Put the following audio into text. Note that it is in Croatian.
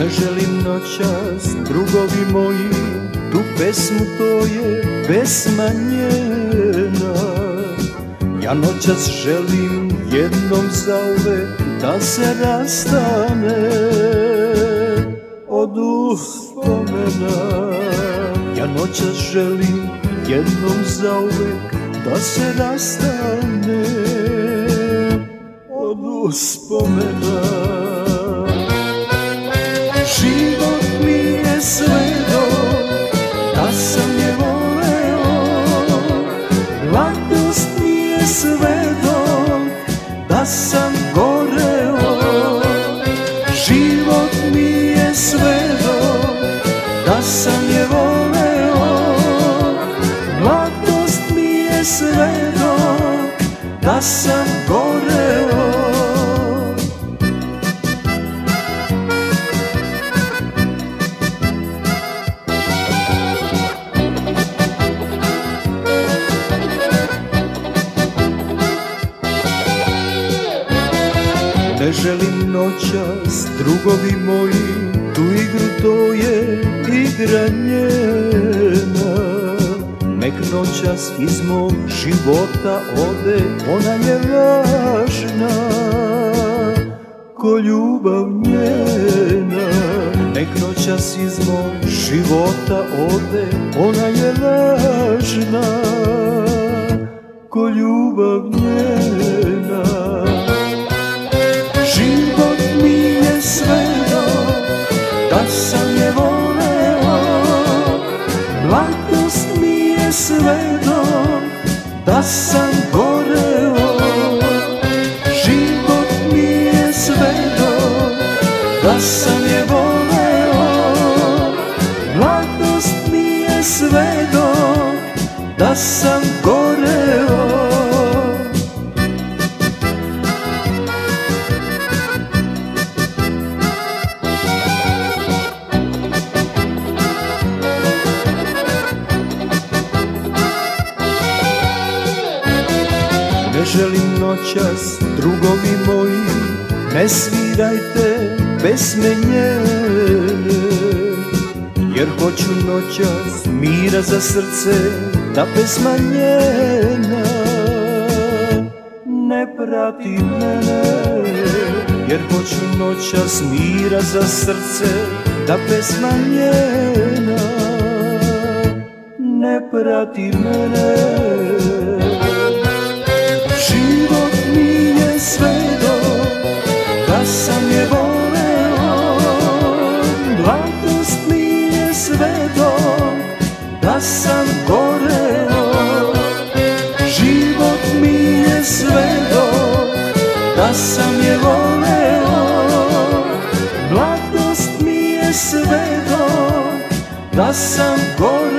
Ne želim noćas, drugovi moji, tu pesmu to je pesma njena Ja noćas želim jednom zauvek da se rastane od uspomena. Ja noćas želim jednom zauvek da se rastane od uspomena sve do da sam je voleo. Mladost mi je sve do da sam goreo. Život mi je sve do da sam je voleo. Mladost mi je sve do da sam goreo Želim noćas, drugovi moji, tu igru to je igra njena. Nek noćas iz mog života ode, ona je važna Ko ljubav njena. Nek noćas iz mog života ode, ona je važna Mladost mi je sve do da sam goreo. Život mi je sve do da sam je voleo. Mladost mi je sve do da sam goreo Ne želim noćas, drugovi moji, ne svirajte pesme njene. Jer hoću noćas mira za srce, da pesma njena ne prati mene. Jer hoću noćas mira za srce, da pesma njena ne prati mene goreo. Život mi je sve do da sam je voleo. Mladost mi je sve do da sam goreo